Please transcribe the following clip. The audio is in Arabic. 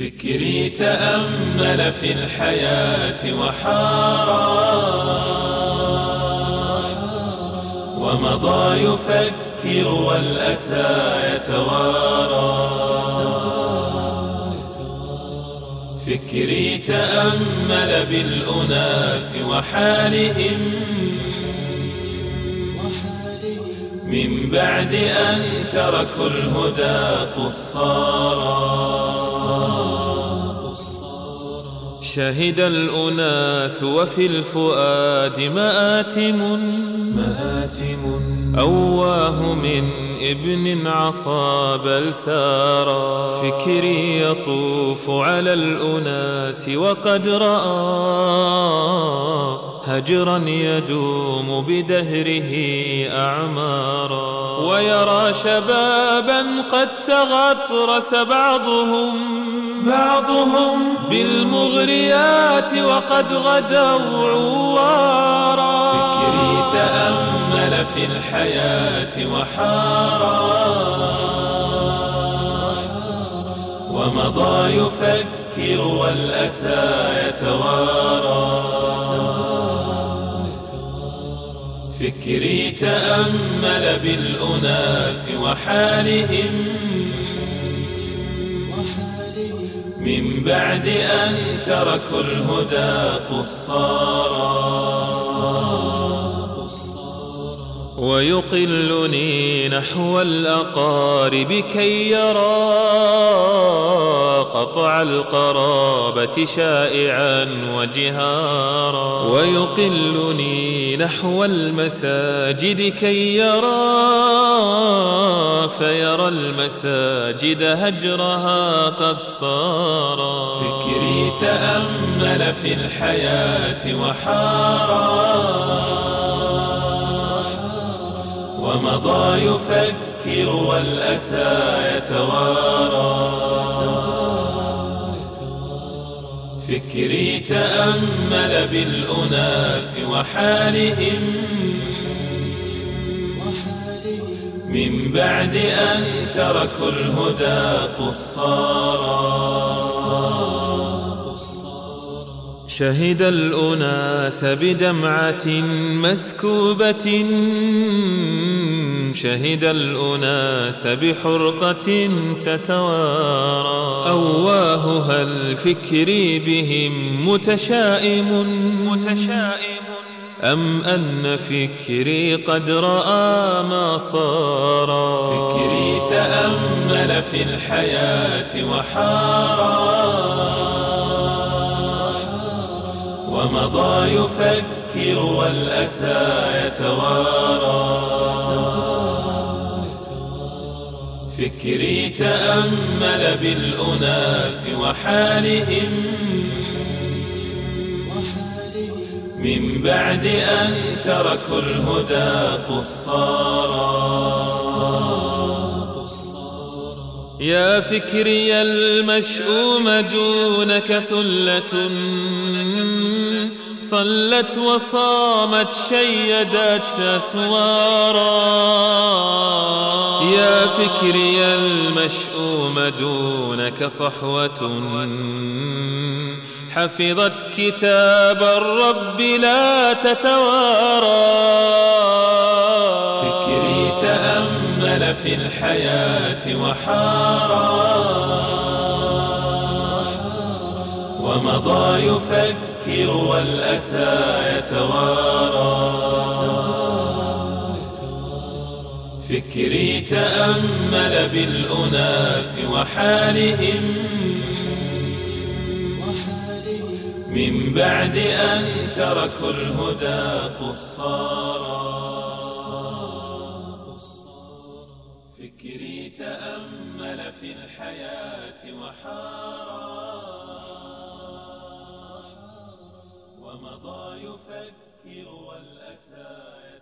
فكري تأمل في الحياة وحارا. ومضى يفكر والأسى يتوارى. فكري تأمل بالأناس وحالهم. من بعد أن تركوا الهدى قصارا. شهد الأناس وفي الفؤاد مآتم مآتم أواه من ابن عصى بل سارا. فكري يطوف على الأناس وقد رأى. هجرا يدوم بدهره أعمارا. ويرى شبابا قد تغطرس بعضهم بعضهم بالمغريات وقد غدوا عوارا. فكري تأمل في الحياة وحارا. ومضى يفكر والأسى يتوارى فكري تأمل بالأناس وحالهم من بعد أن تركوا الهدى قصارا ويقلني نحو الأقارب كي يرى قطع القرابة شائعا وجهارا. ويقلني نحو المساجد كي يرى فيرى المساجد هجرها قد صارا. فكري تأمل في الحياة وحارا. ومضى يفكر والأسى يتوارى. فكري تأمل بالأناس وحالهم. من بعد أن تركوا الهدى قصارا شهد الأناس بدمعة مسكوبة. شهد الأناس بحرقة تتوارى. أواهها الفكر بهم متشائم؟ متشائم. أم أن فكري قد رأى ما صار فكري تأمل في الحياة وحارا ومضى يفكر والأسى يتوارى. فكري تأمل بالأناس وحالهم. من بعد أن تركوا الهدى قصارا يا فكري المشؤوم دونك ثلة صلت وصامت شيدت أسوارا. يا فكري المشؤوم دونك صحوة حفظت كتاب الرب لا تتوارى. تأمل في الحياة وحارا ومضى يفكر والأسى يتوارى. فكري تأمل بالأناس وحالهم. من بعد أن تركوا الهدى قصارا فكري تأمل في الحياة وحارا. ومضى يفكر والأسى